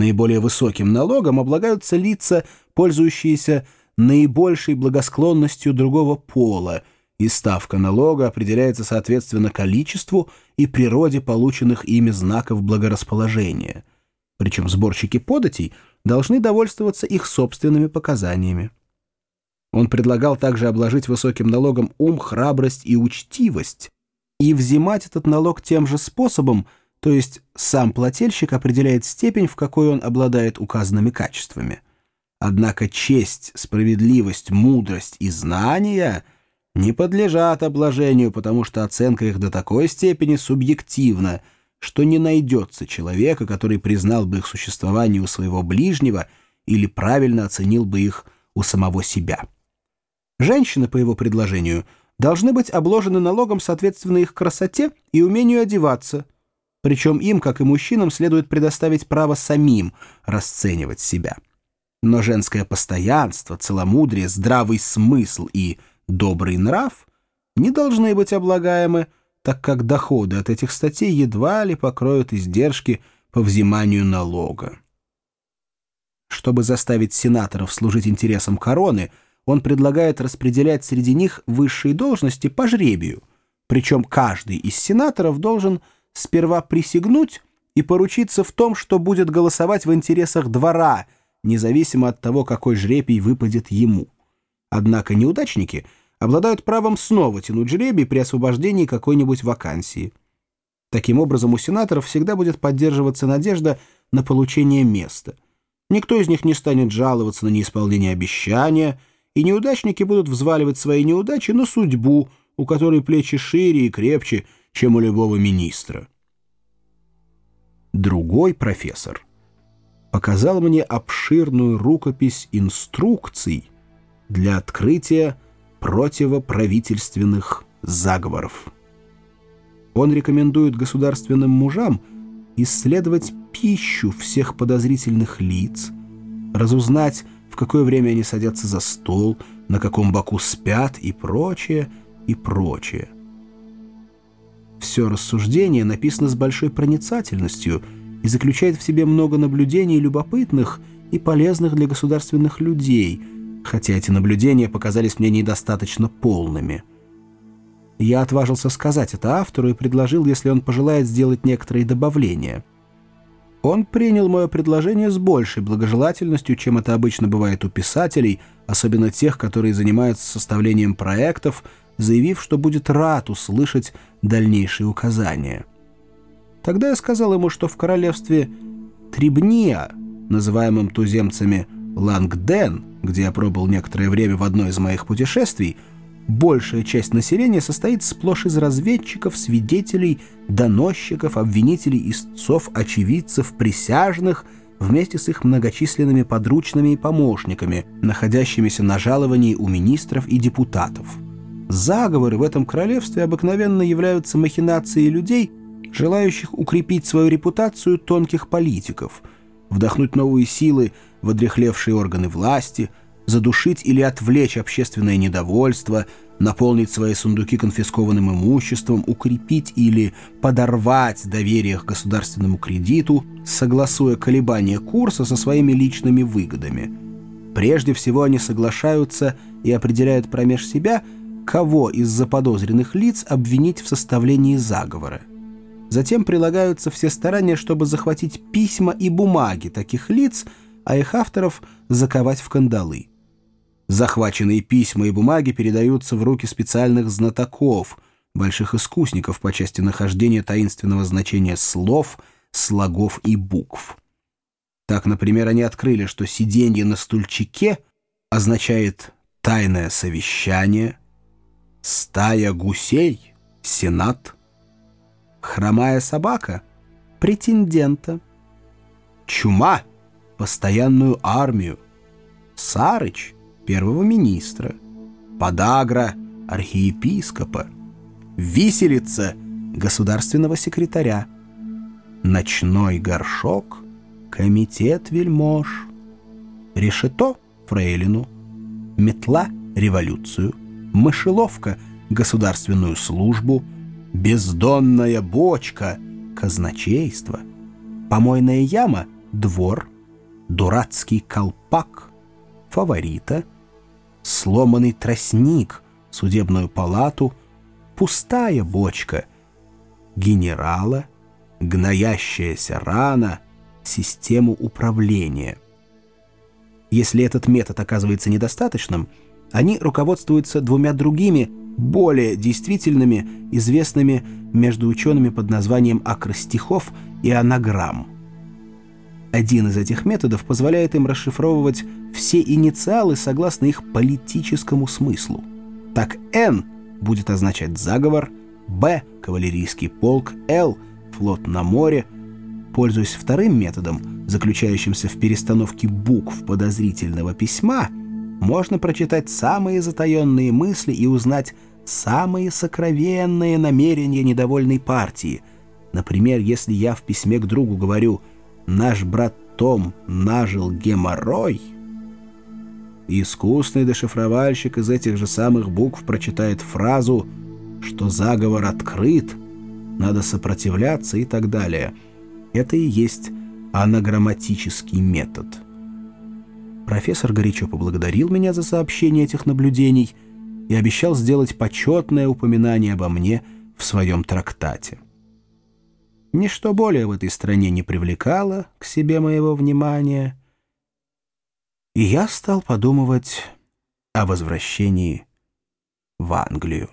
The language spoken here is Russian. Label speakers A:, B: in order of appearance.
A: Наиболее высоким налогом облагаются лица, пользующиеся наибольшей благосклонностью другого пола, и ставка налога определяется соответственно количеству и природе полученных ими знаков благорасположения. Причем сборщики податей должны довольствоваться их собственными показаниями. Он предлагал также обложить высоким налогом ум, храбрость и учтивость, и взимать этот налог тем же способом, то есть сам плательщик определяет степень, в какой он обладает указанными качествами. Однако честь, справедливость, мудрость и знания не подлежат обложению, потому что оценка их до такой степени субъективна, что не найдется человека, который признал бы их существование у своего ближнего или правильно оценил бы их у самого себя. Женщины, по его предложению, должны быть обложены налогом соответственно их красоте и умению одеваться, причем им, как и мужчинам, следует предоставить право самим расценивать себя. Но женское постоянство, целомудрие, здравый смысл и добрый нрав не должны быть облагаемы, так как доходы от этих статей едва ли покроют издержки по взиманию налога. Чтобы заставить сенаторов служить интересам короны – он предлагает распределять среди них высшие должности по жребию, причем каждый из сенаторов должен сперва присягнуть и поручиться в том, что будет голосовать в интересах двора, независимо от того, какой жребий выпадет ему. Однако неудачники обладают правом снова тянуть жребий при освобождении какой-нибудь вакансии. Таким образом, у сенаторов всегда будет поддерживаться надежда на получение места. Никто из них не станет жаловаться на неисполнение обещания – и неудачники будут взваливать свои неудачи на судьбу, у которой плечи шире и крепче, чем у любого министра. Другой профессор показал мне обширную рукопись инструкций для открытия противоправительственных заговоров. Он рекомендует государственным мужам исследовать пищу всех подозрительных лиц, разузнать, в какое время они садятся за стол, на каком боку спят и прочее, и прочее. Все рассуждение написано с большой проницательностью и заключает в себе много наблюдений любопытных и полезных для государственных людей, хотя эти наблюдения показались мне недостаточно полными. Я отважился сказать это автору и предложил, если он пожелает сделать некоторые добавления – он принял мое предложение с большей благожелательностью, чем это обычно бывает у писателей, особенно тех, которые занимаются составлением проектов, заявив, что будет рад услышать дальнейшие указания. Тогда я сказал ему, что в королевстве Трибния, называемом туземцами Лангден, где я пробыл некоторое время в одно из моих путешествий, большая часть населения состоит сплошь из разведчиков, свидетелей, доносчиков, обвинителей, истцов, очевидцев, присяжных, вместе с их многочисленными подручными и помощниками, находящимися на жаловании у министров и депутатов. Заговоры в этом королевстве обыкновенно являются махинацией людей, желающих укрепить свою репутацию тонких политиков, вдохнуть новые силы в одрехлевшие органы власти – задушить или отвлечь общественное недовольство, наполнить свои сундуки конфискованным имуществом, укрепить или подорвать доверие к государственному кредиту, согласуя колебания курса со своими личными выгодами. Прежде всего они соглашаются и определяют промеж себя, кого из заподозренных лиц обвинить в составлении заговора. Затем прилагаются все старания, чтобы захватить письма и бумаги таких лиц, а их авторов заковать в кандалы. Захваченные письма и бумаги передаются в руки специальных знатоков, больших искусников по части нахождения таинственного значения слов, слогов и букв. Так, например, они открыли, что сиденье на стульчике означает «тайное совещание», «стая гусей», «сенат», «хромая собака», «претендента», «чума», «постоянную армию», «сарыч», первого министра, подагра архиепископа, виселица государственного секретаря, ночной горшок комитет вельмож, решето фрейлину, метла революцию, мышеловка государственную службу, бездонная бочка казначейство, помойная яма двор – дурацкий колпак, фаворита, сломанный тростник, судебную палату, пустая бочка, генерала, гноящаяся рана, систему управления. Если этот метод оказывается недостаточным, они руководствуются двумя другими, более действительными, известными между учеными под названием акростихов и анаграмм. Один из этих методов позволяет им расшифровывать все инициалы согласно их политическому смыслу. Так «Н» будет означать заговор, «Б» — кавалерийский полк, «Л» — флот на море. Пользуясь вторым методом, заключающимся в перестановке букв подозрительного письма, можно прочитать самые затаенные мысли и узнать самые сокровенные намерения недовольной партии. Например, если я в письме к другу говорю «Наш брат Том нажил геморрой», искусный дешифровальщик из этих же самых букв прочитает фразу что заговор открыт, надо сопротивляться и так далее. Это и есть анаграмматический метод. Профессор горячо поблагодарил меня за сообщение этих наблюдений и обещал сделать почетное упоминание обо мне в своем трактате. Ничто более в этой стране не привлекало к себе моего внимания, и я стал подумывать о возвращении в Англию.